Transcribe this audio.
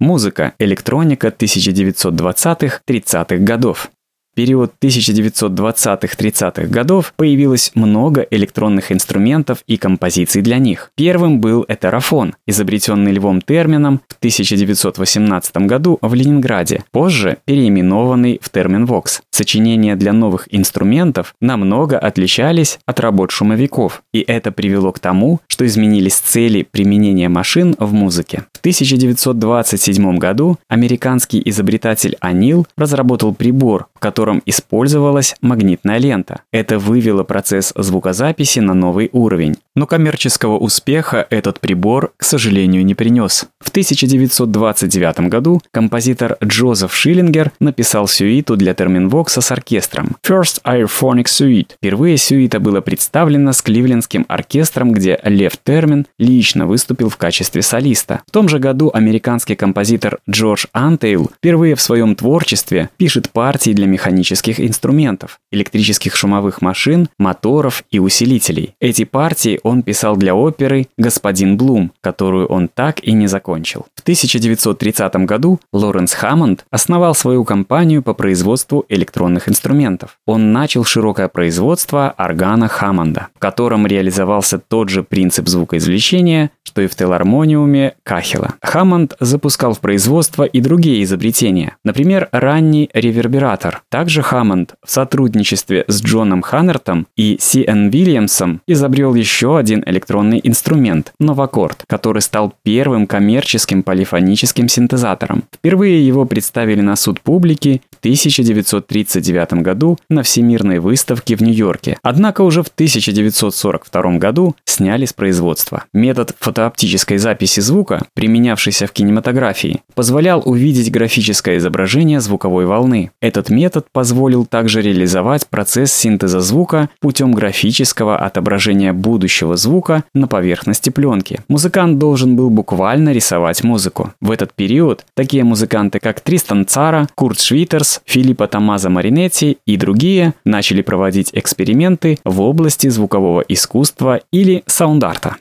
Музыка, электроника 1920-30-х годов период 1920-30-х годов появилось много электронных инструментов и композиций для них. Первым был этерофон, изобретенный Львом Термином в 1918 году в Ленинграде, позже переименованный в термин Vox. Сочинения для новых инструментов намного отличались от работ шумовиков, и это привело к тому, что изменились цели применения машин в музыке. В 1927 году американский изобретатель Анил разработал прибор, в котором использовалась магнитная лента. Это вывело процесс звукозаписи на новый уровень. Но коммерческого успеха этот прибор, к сожалению, не принес. В 1929 году композитор Джозеф Шиллингер написал сюиту для Терминвокса с оркестром First Airphonic Suite. Впервые сюита была представлена с Кливлендским оркестром, где Лев Термин лично выступил в качестве солиста. В том же году американский композитор Джордж Антейл впервые в своем творчестве пишет партии для механических инструментов, электрических шумовых машин, моторов и усилителей. Эти партии он писал для оперы «Господин Блум», которую он так и не закончил. В 1930 году Лоренс Хаммонд основал свою компанию по производству электронных инструментов. Он начал широкое производство органа Хаммонда, в котором реализовался тот же принцип звукоизвлечения, что и в телармониуме Кахела. Хаммонд запускал в производство и другие изобретения, например, ранний ревербератор. Также Хаммонд в сотрудничестве с Джоном Ханнертом и Си Эн Вильямсом изобрел еще один электронный инструмент – новаккорд, который стал первым коммерческим полифоническим синтезатором. Впервые его представили на суд публики в 1939 году на Всемирной выставке в Нью-Йорке. Однако уже в 1942 году сняли с производства. Метод фотооптической записи звука, применявшийся в кинематографии, позволял увидеть графическое изображение звуковой волны. Этот метод позволил также реализовать процесс синтеза звука путем графического отображения будущего звука на поверхности пленки. Музыкант должен был буквально рисовать музыку. В этот период такие музыканты, как Тристан Цара, Курт Швитерс, Филиппо Томазо Маринетти и другие начали проводить эксперименты в области звукового искусства или саунд-арта.